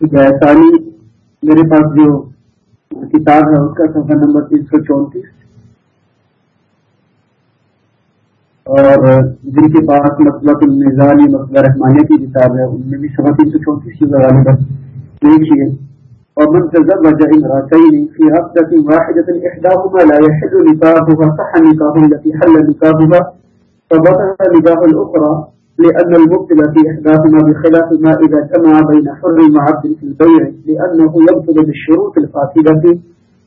ثانی میرے پاس جو کتاب ہے، اس کا صفحہ نمبر تین سو چونتیس۔ اور جن کے پاس مطلب المزانی مسئلہ مطلب رحمانیہ کی کتاب ہے، ان میں بھی سوا تین سو چونتیس کی زبان بس دیکھیے، اور من تزوج امرأتين في هفته واحدة إحداهما لا يحل نكاحها صح نكاح التي حل نكاحها فبطل نكاح الأخرى لأن المبتل في إحداثنا بخلاف ما إذا جمع بين حر وعبد في البيع، لأنه يبتل بالشروط الفاسدة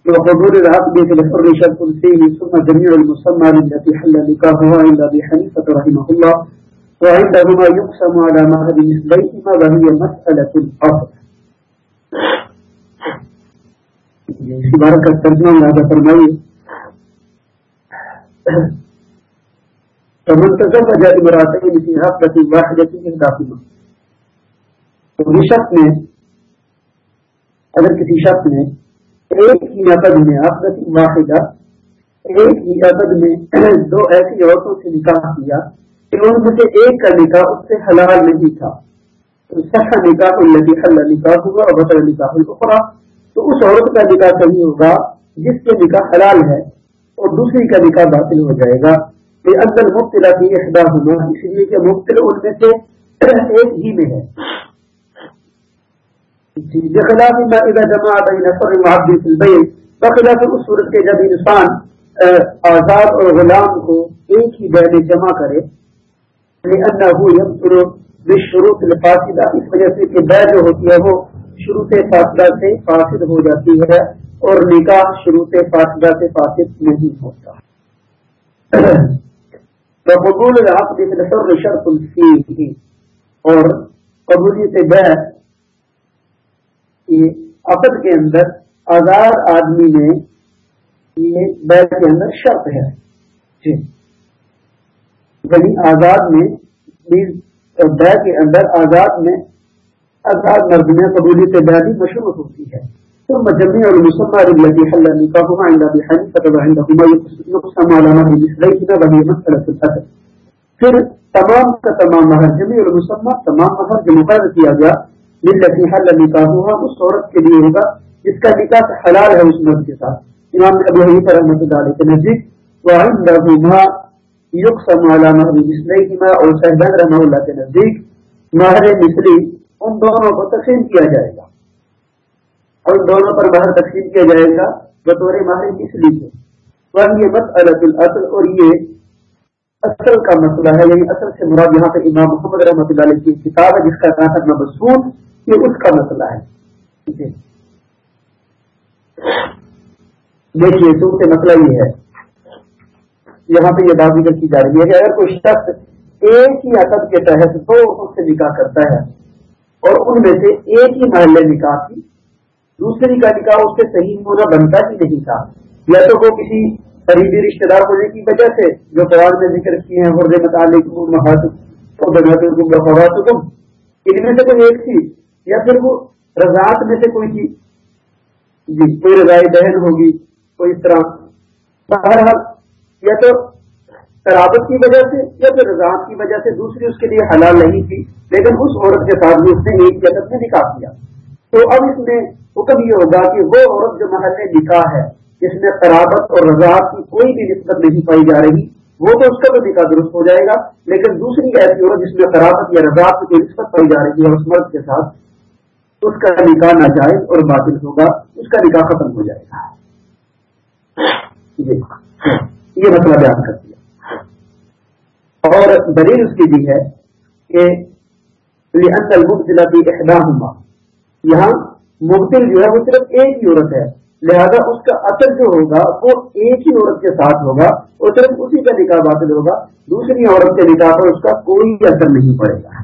وحضور العقد في الحر شرط فيه ثم جميع المسمى التي حل نكاحها عند أبي حنيفة رحمه الله، وعندهما يقسم على مهد مثليهما وهي مسألة الأصل. اسی بارہ کا ترجمہ مراجع فرمائیے فمن تزوج امراتين في حفلة واحدة إحداهما تو شخص نے اگر کسی شخص نے ایک ہی عقد میں حفلت واحدہ ایک ہی عقد میں دو ایسی عورتوں سے نکاح کیا کہ ان میں سے ایک کا نکاح اس سے حلال نہیں تھا تو سخا نکاح الذي حل نکاح ہوا اور بطل نکاح الاخرى تو اس عورت کا نکاح صحیح ہوگا جس کے نکاح حلال ہے اور دوسری کا نکاح باطل ہو جائے گا. اندر مبتلا کی احدا ہونا اس لیے کہ مبتل ان میں سے ایک ہی میں ہے۔ جی، بخلاف اذا جمع بين نفر وعبد بخلاف اس صورت کے جب انسان آزاد اور غلام کو ایک ہی بیع میں جمع کرے لانه يبطل بالشروط اس وجہ سے کہ بیع جو ہوتی ہے وہ شروط فاصلہ سے فاسد ہو جاتی ہے اور نکاح شروط فاصلہ سے فاسد نہیں ہوتا۔ قبول العقد في الحر شرط فيه. اور قبولیت بیع یہ عقد کے اندر آزاد آدمی میں یہ بیع کے اندر شرط ہے۔ جی۔ یعنی آزاد میں بیع کے اندر آزاد میں آزاد مرد میں قبولیت بیع بھی مشروط ہوتی ہے۔ ثم جميع المسمى التي حل نكاحها عند ابي حنيفه وعندهما يقسم على ما مثليهما وهي مساله الاثر پھر تمام کا تمام مہر جميع المسمى تمام مہر جو مقرر کیا گیا للتي حل نكاحها اس عورت کے لیے ہوگا جس کا نکاح حلال ہے اس مرد کے ساتھ امام ابو حنیفہ رحمۃ اللہ علیہ کے نزدیک وعندهما يقسم على مهر مثليهما اور سہبان رحمہ اللہ کے نزدیک مہر مثلی ان دونوں کو تقسیم کیا جائے گا اور دونوں پر باہر تقسیم کیا جائے گا بطور ماہر اس لیے اور یہ مسئلہ الاصل اور یہ اصل کا مسئلہ ہے یعنی اصل سے مراد یہاں پہ امام محمد رحمۃ اللہ علیہ کی کتاب ہے، جس کا نام مبسوط، یہ اس کا مسئلہ ہے۔ دیکھیے تو مسئلہ یہ ہے۔ یہاں پہ یہ بات ذکر کی جا رہی ہے کہ اگر کوئی شخص ایک ہی عقد کے تحت دو سے نکاح کرتا ہے اور ان میں سے ایک ہی محلے نکاح کی دوسری کا نکاح اس سے صحیح ہونا بنتا ہی نہیں تھا۔ یا تو وہ کسی قریبی رشتے دار ہونے کی وجہ سے جو قرآن میں ذکر کیے ہیں حرد متعلق ان میں سے کوئی ایک تھی یا پھر وہ رضاعت میں سے کوئی تھی جی کوئی رضائی بہن ہوگی، کوئی اس طرح۔ بہرحال، یا تو ترابت کی وجہ سے، یا پھر رضاعت کی وجہ سے دوسری اس کے لیے حلال نہیں تھی، لیکن اس عورت کے ساتھ بھی اس نے ایک جگت میں نکاح کیا۔ تو اب اس میں حکم یہ ہوگا کہ وہ عورت جو محل نکاح ہے، جس میں قرابت اور رضاعت کی کوئی بھی نسبت نہیں پائی جا رہی، وہ تو اس کا تو نکاح درست ہو جائے گا، لیکن دوسری ایسی عورت جس میں قرابت یا رضاعت کی کوئی نسبت پائی جا رہی ہے اس مرد کے ساتھ، اس کا نکاح ناجائز اور باطل ہوگا، اس کا نکاح ختم ہو جائے گا۔ جی۔ یہ مسئلہ بیان کر دیا۔ اور دلیل اس کی بھی ہے کہ احداہما یہاں مبتل جو ہے وہ صرف ایک ہی عورت ہے۔ لہذا اس کا اثر جو ہوگا، وہ ایک ہی عورت کے ساتھ ہوگا اور صرف اسی کا نکاح باطل ہوگا۔ دوسری عورت کے نکاح پر اس کا کوئی اثر نہیں پڑے گا۔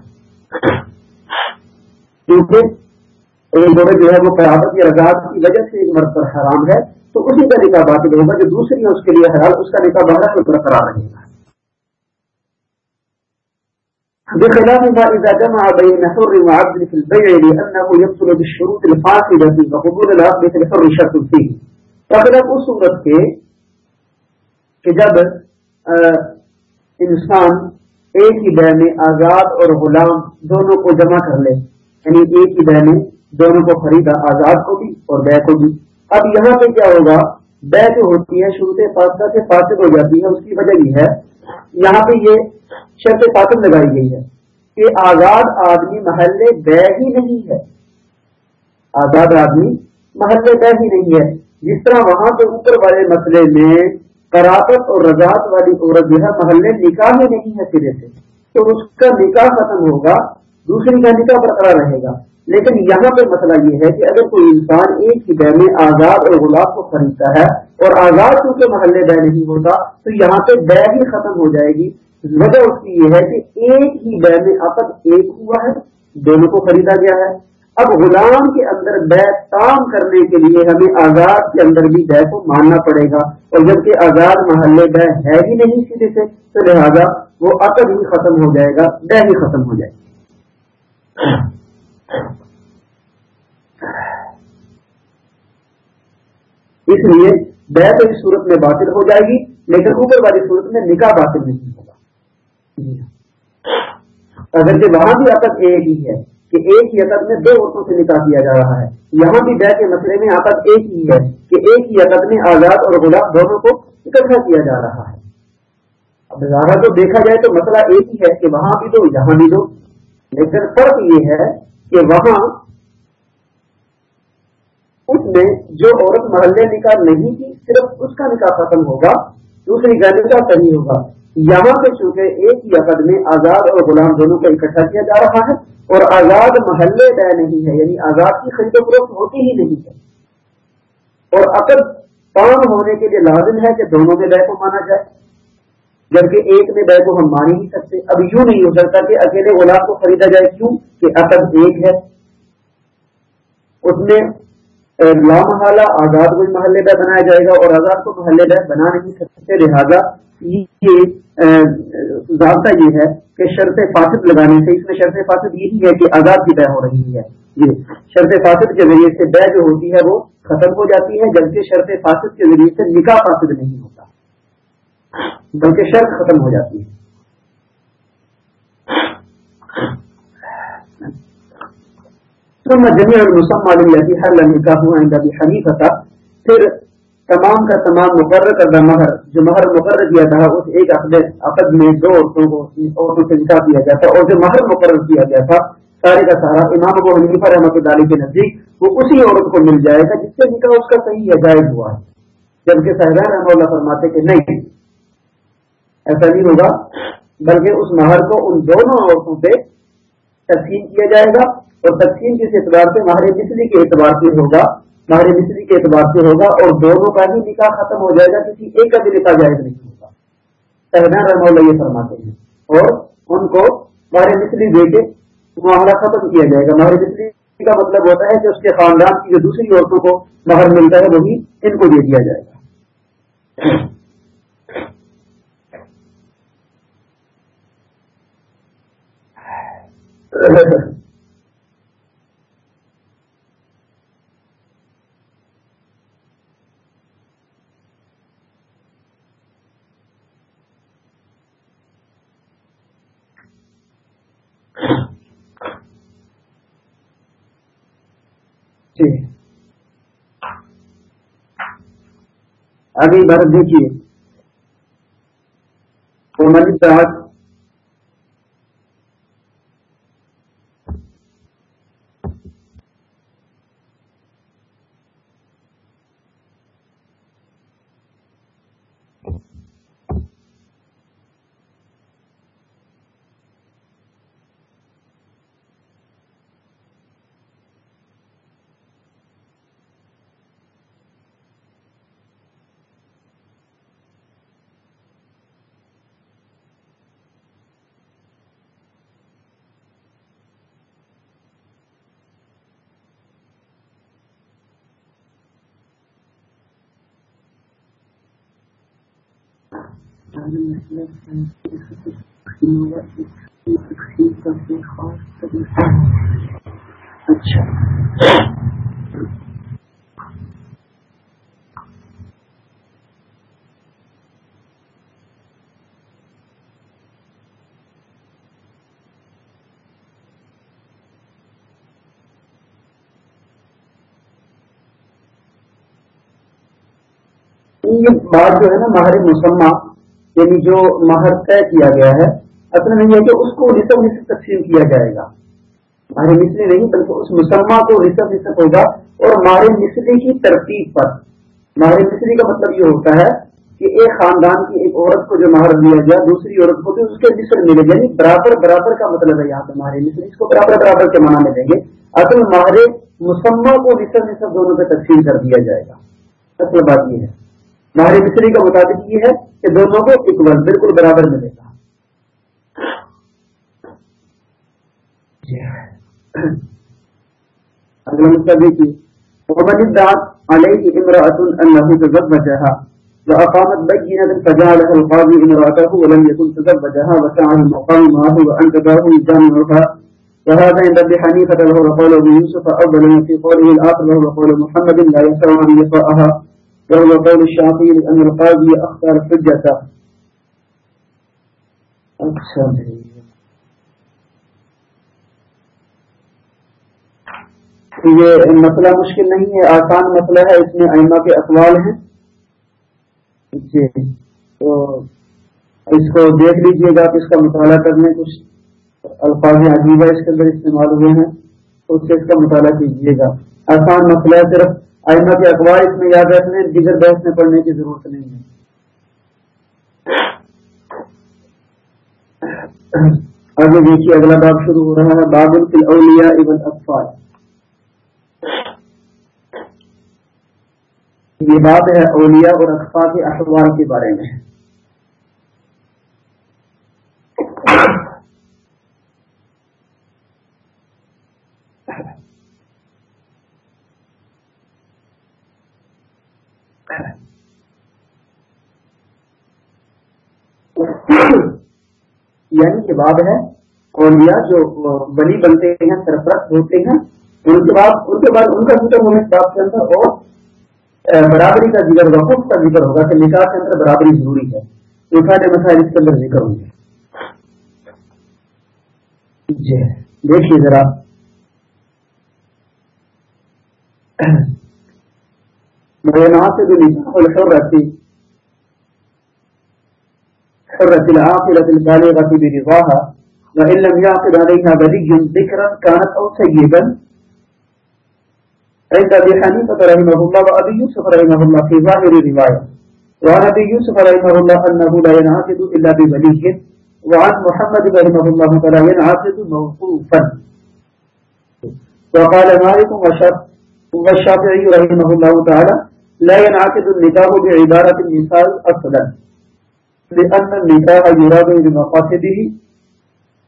کیونکہ ایک عورت جو ہے وہ قیادت یا رضاعت کی وجہ سے ایک مرد پر حرام ہے، تو اسی کا نکاح باطل ہوگا جو دوسری ہے اس کے لیے حرام اس کا نکاح باہر برقرار رہے گا۔ بخلاف ما إذا جمع بين حر وعبد في البيع لأنه يبطل بالشروط الفاسدة وقبول العقد في الحر شرط فيه. فخلاف اس صورت کے کہ جب انسان ایک ہی بے میں آزاد اور غلام دونوں کو جمع کر لے یعنی ایک ہی بے میں دونوں کو خریدا آزاد کو بھی اور بے کو بھی۔ اب یہاں پہ کیا ہوگا؟ بے جو ہوتی ہے، شروع فاصلہ سے فاصل ہو جاتی ہے، اس کی وجہ یہ ہے، یہاں پہ یہ شرط فاصل لگائی گئی ہے کہ آزاد آدمی محلے بے ہی نہیں ہے۔ آزاد آدمی محلے بے ہی نہیں ہے۔ جس طرح وہاں پہ اوپر والے مسئلے میں کراطت اور رضاط والی عورت جو ہے محلے نکاح میں نہیں ہے سرے سے، تو اس کا نکاح ختم ہوگا، دوسری کا نکاح برقرار رہے گا۔ لیکن یہاں پہ مسئلہ یہ ہے کہ اگر کوئی انسان ایک ہی بہ میں آزاد اور غلاب کو خریدتا ہے اور آزاد کیونکہ محلے بہ نہیں ہوتا، تو یہاں پہ بہ ہی ختم ہو جائے گی۔ وجہ اس کی یہ ہے کہ ایک ہی بہ میں عقد ایک ہوا ہے، دونوں کو خریدا گیا ہے۔ اب غلام کے اندر بے کام کرنے کے لیے ہمیں آزاد کے اندر بھی بے کو ماننا پڑے گا۔ اور جبکہ آزاد محلے بے ہے ہی نہیں سیدھے سے، تو لہٰذا وہ عقد ہی ختم ہو جائے گا، بے ہی ختم ہو جائے گا اس لیے بے تو اس صورت میں باطل ہو جائے گی، لیکن اوپر والی صورت میں نکاح باطل نہیں ہوگا۔ جی ہاں۔ اگر وہاں بھی عقد ایک ہی ہے کہ ایک ہی عقد میں دو عورتوں سے نکاح کیا جا رہا ہے۔ یہاں بھی بے کے مسئلے میں عقد ایک ہی ہے کہ ایک ہی عقد میں آزاد اور غلام دونوں کو اکٹھا کیا جا رہا ہے۔ اب زیادہ تو دیکھا جائے تو مسئلہ ایک ہی ہے کہ وہاں بھی دو، یہاں بھی دو۔ لیکن فرق یہ ہے کہ وہاں اس میں جو عورت محلے نکاح نہیں کی، صرف اس کا نکاح ختم ہوگا، دوسری کا صحیح ہوگا۔ یہاں پہ چونکہ ایک ہی عقد میں آزاد اور غلام دونوں کو اکٹھا کیا جا رہا ہے اور آزاد محلے طے نہیں ہے یعنی آزاد کی خرید و فروخت ہوتی ہی نہیں ہے۔ اور عقد کام ہونے کے لیے لازم ہے کہ دونوں کے دہ کو مانا جائے۔ جبکہ ایک میں بے کو ہم مان ہی نہیں سکتے۔ اب یوں نہیں ہو سکتا کہ اکیلے غلام کو خریدا جائے، کیوں؟ کہ عقد ایک ہے۔ اس میں لامحالہ آزاد کو محلے بہ بنایا جائے گا اور آزاد کو محلے بہ بنا نہیں سکتے۔ لہٰذا یہ ضابطہ یہ ہے کہ شرط فاسد لگانے سے، اس میں شرط فاسد یہی ہے کہ آزاد کی بہ ہو رہی ہے۔ یہ شرط فاسد کے ذریعے سے بہ جو ہوتی ہے وہ ختم ہو جاتی ہے، جبکہ شرط فاسد کے ذریعے سے نکاح فاسد نہیں ہوتا۔ بلکہ شرط ختم ہو جاتی ہے۔ جمی اور مسم معلوم کا تھا۔ پھر تمام کا تمام مقرر کردہ مہر، جو مہر مقرر کیا تھا، اس ایک عقد میں دو عورتوں کو، عورتوں سے نکاح کیا گیا تھا اور جو مہر مقرر کیا گیا تھا، سارے کا سارا امام ابو حنیفہ رحمۃ اللہ کے نزدیک، وہ اسی عورت کو مل جائے گا جس سے نکاح اس کا صحیح ہے جائز ہوا۔ ہے جبکہ صحرا رحمۃ اللہ فرماتے کہ نہیں ایسا نہیں ہوگا، بلکہ اس مہر کو ان دونوں عورتوں پہ تقسیم کیا جائے گا اور تقسیم کس اعتبار سے ماہر مصری کے اعتبار سے ہوگا ماہر مصری کے اعتبار سے ہوگا اور دونوں کا ہی نکاح ختم ہو جائے گا، کسی ایک کا بھی نکاح جائز نہیں ہوگا۔ سہنا رحم اللہ یہ فرماتے ہیں۔ اور ان کو ماہر مصری دے کے معاملہ ختم کیا جائے گا۔ ماہر مصری کا مطلب ہوتا ہے کہ اس کے خاندان کی جو دوسری عورتوں کو مہر ملتا ہے، وہی ان کو دے دیا جائے گا۔ جی۔ آگے بات دیکھیے۔ اچھا۔ بات جو ہے نا ماہر مسلمان یعنی جو ماہر طے کیا گیا ہے، اصل میں یہ کہ اس کو نصب نصب تقسیم کیا جائے گا۔ ماہر مصری نہیں، بلکہ اس مسمہ کو نصب نصب ہوگا۔ اور ماہر مصری کی ترتیب پر ماہر مصری کا مطلب یہ ہوتا ہے کہ ایک خاندان کی ایک عورت کو جو مہر دیا گیا، دوسری عورت کو بھی اس کے نصر ملے گا۔ یعنی برابر برابر کا مطلب ہے یہاں پہ ماہر مصری اس کو برابر برابر کے معنی میں دیں گے۔ اصل ماہر مسمہ کو نصر نصر دونوں پہ تقسیم کر دیا جائے گا۔ اصل بات یہ ہے۔ ماہر مصری کا مطابق یہ ہے کہ دونوں کو اکول بالکل برابر ملے گا۔ جی ہاں۔ اگلا مسئلہ دیکھیے تزوجها بينة فجعلها القاضي ولم يكن تزوجها وسعى المقام معه جامعها وهذا عند له يوسف في قوله له وقول محمد لا يسع وهو قول الشافعي لأن القاضي أختار حجته أكثر یہ مسئلہ مشکل نہیں ہے، آسان مسئلہ ہے، اس میں ائمہ کے اقوال ہیں۔ جی تو اس کو دیکھ لیجیے گا کہ اس کا مطالعہ کرنے۔ کچھ الفاظ عجیبہ اس کے اندر استعمال ہوئے ہیں، تو اس سے اس کا مطالعہ کیجیے گا۔ آسان مسئلہ ہے، صرف آئمہ کے اخبار اس میں یاد رکھنے، دیگر بحث میں پڑھنے کی ضرورت نہیں ہے۔ آگے دیکھیے، اگلا باب شروع ہو رہا ہے، باب الاولیاء ابن اطفال یہ بات ہے اولیاء اور اقفا کے اخبار کے بارے میں۔ یعنی یہ بات ہے، اولیاء جو بلی بنتے ہیں، سرپرست ہوتے ہیں، ان کے بعد، ان کے بعد ان کا ذکر ہونے بات کے اندر اور برابری کا ذکر وقف کا ذکر ہوگا کہ نکاح کے اندر برابری ضروری ہے۔ تو سارے مسائل اس کے اندر ذکر ہوں گے۔ جی دیکھیے ذرا۔ سے جو نکاح الحرتی حرة العاقلة البالغة برضاها، وإن لم يعقل عليها ولي ذكرا كانت أو سيدا عند ابي حنيفه رحمه الله وابي يوسف رحمه الله في ظاهر الروايه وعن ابي يوسف رحمه الله انه لا ينعقد الا بولي وعن محمد رحمه الله فلا ينعقد موقوفا. وقال مالك والشافعي رحمه الله تعالى لا ينعقد النكاح بعباره النساء اصلا لان النكاح يراد بمقاصده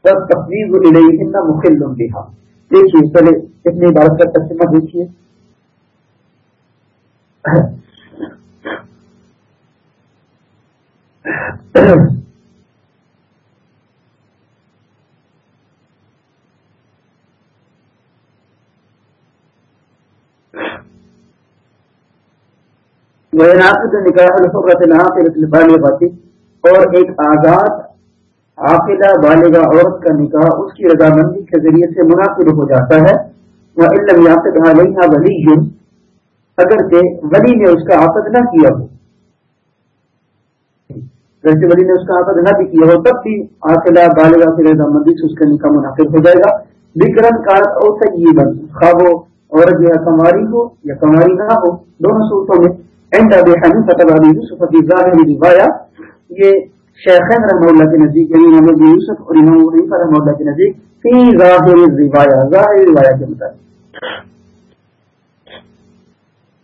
والتقليد اليهن مخل بها. دیکھیے پہلے اتنی عبارت کا تقسیمہ دیکھیے۔ نکاح الفرت البالغ اور ایک آزاد عاقلہ بالغہ عورت کا نکاح اس کی رضامندی کے ذریعے سے مناسب ہو جاتا ہے۔ وہ علم یافت علیہ ولی اگر کہ ولی نے اس کا آفت نہ کیا ہو۔ ویسے ولی نے اس کا آفت نہ بھی کیا ہو، تب بھی آخلا بالغ سے رضامندی سے اس کا نکاح مناسب ہو جائے گا۔ بکرم کارت اور تجیبن خواب ہو عورت جو ہے کماری ہو یا کماری نہ ہو، دونوں صورتوں میں اینڈ اب فتح علی یوسف کی ظاہر روایا یہ شیخین رحمہ اللہ کے نزدیک یعنی محمد یوسف اور امام حنیفہ رحمہ اللہ کے نزدیک فی ظاہر روایا ظاہر روایا کے مطابق۔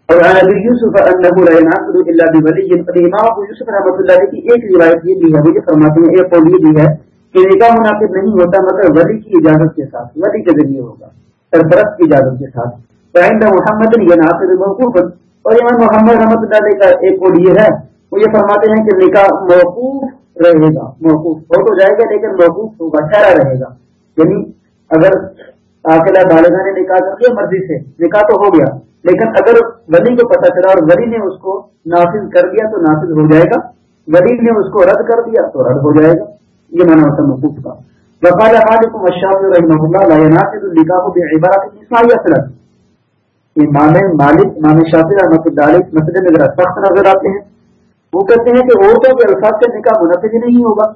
اور ابی یوسف انه لا ينعقد الا بولي امام ابو یوسف رحمۃ اللہ علیہ کی ایک روایت یہ بھی ہے وہ فرماتے ہیں، ایک قول یہ بھی ہے کہ نکاح مناسب نہیں ہوتا، مگر ولی کی اجازت کے ساتھ، ولی کے ذریعے ہوگا سرپرست کی اجازت کے ساتھ۔ فعند محمد ينعقد موقوفا۔ اور امام محمد رحمۃ اللہ علیہ کا ایک قول یہ ہے وہ یہ فرماتے ہیں کہ نکاح موقوف رہے گا۔ موقوف ہو تو جائے گا لیکن موقوف ہوگا ٹھہرا رہے گا۔ یعنی اگر آخلا بالغا نے نکاح کر دیا، مرضی سے۔ نکاح تو ہو گیا۔ لیکن اگر ولی کو پتہ چلا اور ولی نے اس کو نافذ کر دیا تو نافذ ہو جائے گا۔ ولی نے اس کو رد کر دیا تو رد ہو جائے گا۔ یہ مانا ہوتا مقوف کا۔ وقال مالک مشاف رحمہ اللہ، لا يناسب النکاح بعبارت النساء اصلا۔ امام مالک امام شافعی رحمۃ اللہ علیہ مسئلے میں ذرا سخت نظر آتے ہیں۔ وہ کہتے ہیں کہ عورتوں کے الفاظ سے نکاح منعقد ہی نہیں ہوگا۔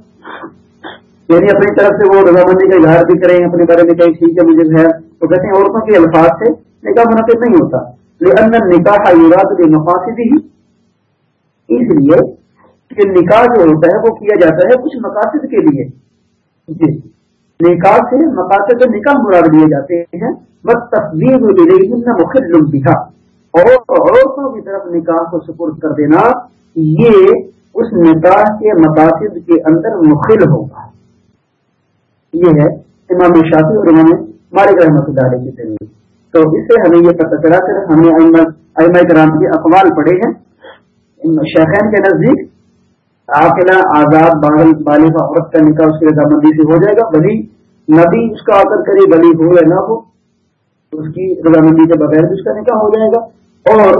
یعنی اپنی طرف سے وہ رضامندی کا اظہار بھی کریں، اپنے بارے میں کہیں ٹھیک ہے، مجھے ہے۔ کہتے ہیں عورتوں کے الفاظ سے نکاح منعقد نہیں ہوتا۔ لیکن نکاح یورات کے مقاصد ہی اس لیے کہ نکاح جو ہوتا ہے وہ کیا جاتا ہے کچھ مقاصد کے لیے۔ جی۔ نکاح سے مقاصد نکاح مراد لیے جاتے ہیں۔ بس تصویر مخل دکھا اور عورتوں کی طرف نکاح کو سپرد کر دینا یہ اس نکاح کے مقاصد کے اندر مخل ہوگا۔ یہ ہے امام شافی اور امام مالک رحمت اللہ علیہ کی تحریر۔ تو اس سے ہمیں یہ پتہ چلا کر ہمیں کرام کے اقوال پڑھے ہیں۔ شیخین کے نزدیک عاقلہ، آزاد باغل بالغ عورت کا نکاح اس کی رضامندی سے ہو جائے گا۔ بھلی نبی اس کا آکر کرے بلی ہو یا نہ ہو اس کی رضامندی کے بغیر بھی اس کا نکاح ہو جائے گا۔ اور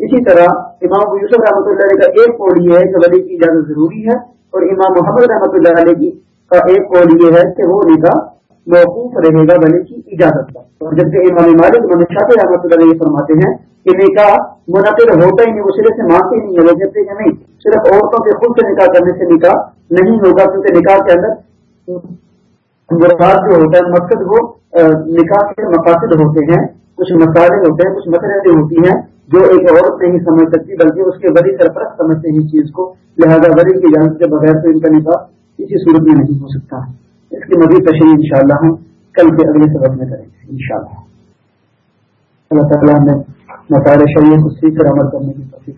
اسی طرح امام یوسف رحمۃ اللہ علیہ کا ایک قول یہ ہے کہ ولی کی اجازت ضروری ہے اور امام محمد رحمۃ اللہ علیہ کی کا ایک قول یہ ہے کہ وہ نکاح موقوف رہے گا ولی کی اجازت کا اور جبکہ امام مالک امام رحمۃ اللہ یہ فرماتے ہیں کہ نکاح منعقد ہوتا ہی نہیں، وہ سرے سے مانتے نہیں ہے وہ کہتے نہیں، صرف عورتوں کے خود سے نکاح کرنے سے نکاح نہیں ہوگا، کیونکہ نکاح کے اندر مراد جو ہوتا ہے مقصد وہ نکاح کے مقاصد ہوتے ہیں۔ کچھ مسائل ہوتے ہیں، کچھ مسئلے ہوتی ہیں جو ایک عورت نہیں سمجھ سکتی، بلکہ اس کے بڑی سرپرست سمجھتے ہیں اس چیز کو۔ لہذا بڑی کی اجازت کے بغیر تو ان کا نکاح کسی صورت میں نہیں ہو سکتا۔ اس کی مزید تشریح ان شاء اللہ ہم کل کے اگلے سبق میں کریں گے ان شاء اللہ اللہ تعالیٰ نے مسائل شریعت کو سیکھ کر عمل کرنے کی توفیق